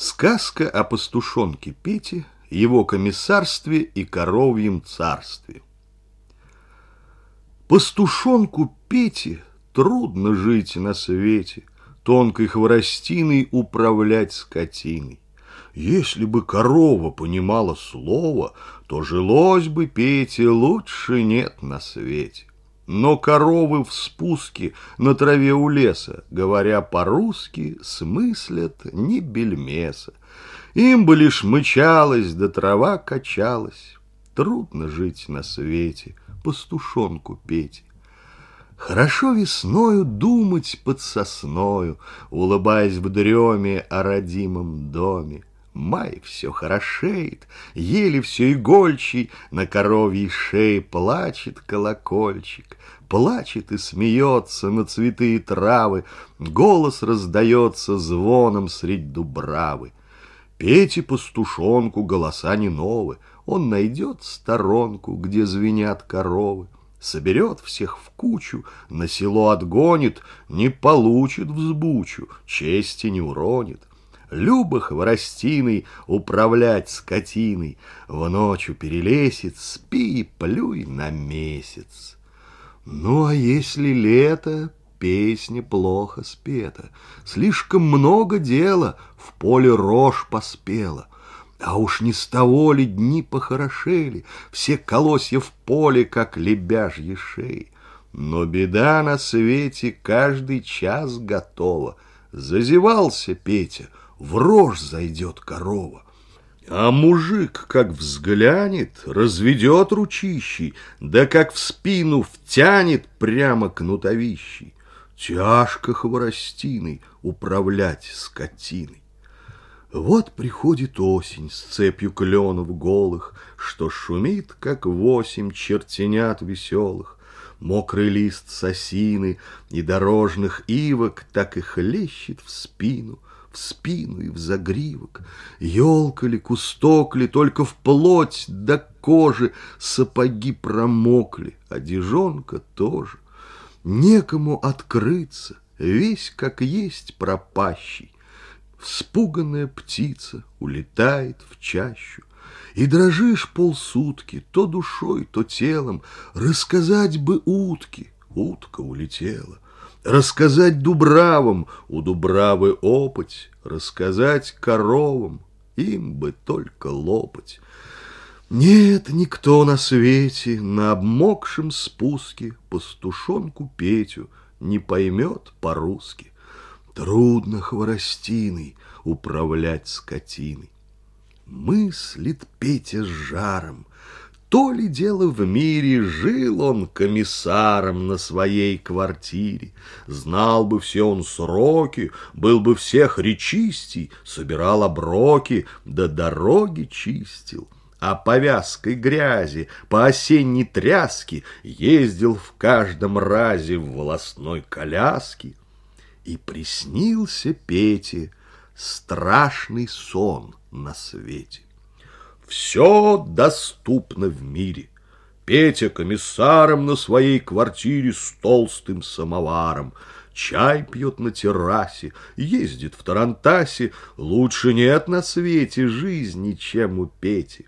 Сказка о пастушонке Пете, его комиссарстве и коровьем царстве. Пастушонку Пете трудно жить на свете, тонкой хворостиной управлять скотиной. Если бы корова понимала слово, то жилось бы Пете лучше нет на свете. Но коровы в спуске на траве у леса, говоря по-русски, смыслят не бельмеса. Им бы лишь мычалось, да трава качалась. Трудно жить на свете, пастушонку петь. Хорошо весною думать под сосною, Улыбаясь в дреме о родимом доме. Май все хорошеет, еле все игольчий, На коровьей шее плачет колокольчик, Плачет и смеется на цветы и травы, Голос раздается звоном средь дубравы. Пете пастушонку голоса не новы, Он найдет сторонку, где звенят коровы, Соберет всех в кучу, на село отгонит, Не получит взбучу, чести не уронит. Любо хворостиной управлять скотиной, В ночью перелесит, спи и плюй на месяц. Ну, а если лето, песня плохо спета, Слишком много дела, в поле рожь поспела. А уж не с того ли дни похорошели, Все колосья в поле, как лебяжьи шеи. Но беда на свете каждый час готова. Зазевался Петя — в рожь зайдет корова. А мужик, как взглянет, разведет ручищей, да как в спину втянет прямо кнутовищей. Тяжко хворостиной управлять скотиной. Вот приходит осень с цепью кленов голых, Что шумит, как восемь чертенят веселых. Мокрый лист сосины и дорожных ивок Так и хлещет в спину — в спину и в загривок. Елка ли, кусток ли, только в плоть до кожи сапоги промокли, одежонка тоже. Некому открыться, весь как есть пропащий. Вспуганная птица улетает в чащу, И дрожишь полсутки, то душой, то телом, Рассказать бы утки, утка улетела. Рассказать дубравам, у дубравы опыть, Рассказать коровам, им бы только лопать. Нет, никто на свете на обмокшем спуске Пастушонку Петю не поймет по-русски. Трудно хворостиной управлять скотиной. Мыслит Петя с жаром, то ли дело в мире, жил он комиссаром на своей квартире. Знал бы все он сроки, был бы всех речистей, собирал оброки, да дороги чистил. А повязкой грязи, по осенней тряске ездил в каждом разе в волосной коляске. И приснился Пете страшный сон на свете. Все доступно в мире. Петя комиссаром на своей квартире с толстым самоваром. Чай пьет на террасе, ездит в Тарантасе. Лучше нет на свете жизни, чем у Пети.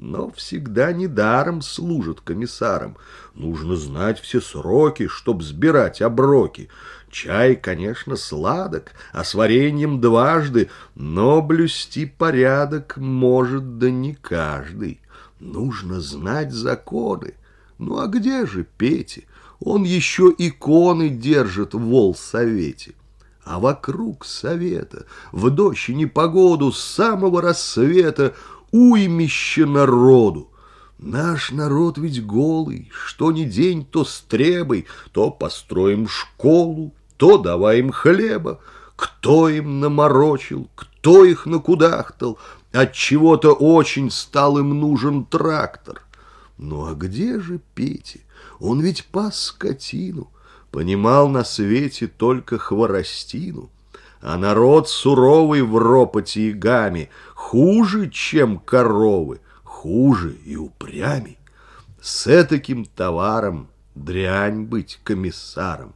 Но всегда недаром служат комиссаром. Нужно знать все сроки, чтоб сбирать оброки. Чай, конечно, сладок, а с вареньем дважды, но блюсти порядок может да не каждый. Нужно знать законы. Ну а где же Пети? Он еще иконы держит в волсовете. А вокруг совета, в дождь и непогоду, с самого рассвета уймище народу. Наш народ ведь голый, что ни день, то стребой, то построим школу, то давай им хлеба. Кто им наморочил, кто их накудахтал, от чего-то очень стал им нужен трактор. Ну а где же Петя? Он ведь пас скотину, понимал на свете только хворостину. А народ суровый в ропоте и гаме, хуже, чем коровы, хуже и упрямей. С этаким товаром дрянь быть комиссаром.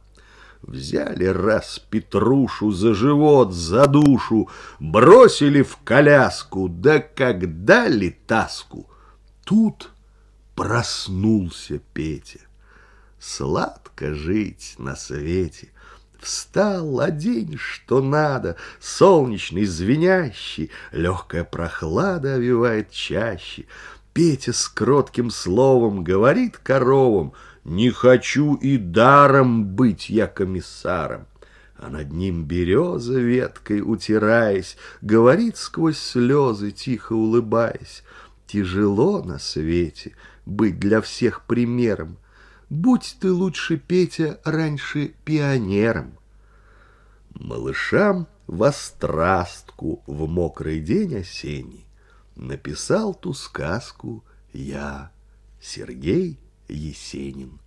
Взяли раз Петрушу за живот, за душу, Бросили в коляску, да как дали таску. Тут проснулся Петя. Сладко жить на свете. Встал, а день что надо, солнечный, звенящий, Легкая прохлада овивает чаще. Петя с кротким словом говорит коровам, Не хочу и даром быть я комиссаром. А над ним береза веткой утираясь, Говорит сквозь слезы, тихо улыбаясь, Тяжело на свете быть для всех примером, Будь ты лучше, Петя, раньше пионером. Малышам во страстку в мокрый день осенний Написал ту сказку я, Сергей Есенин.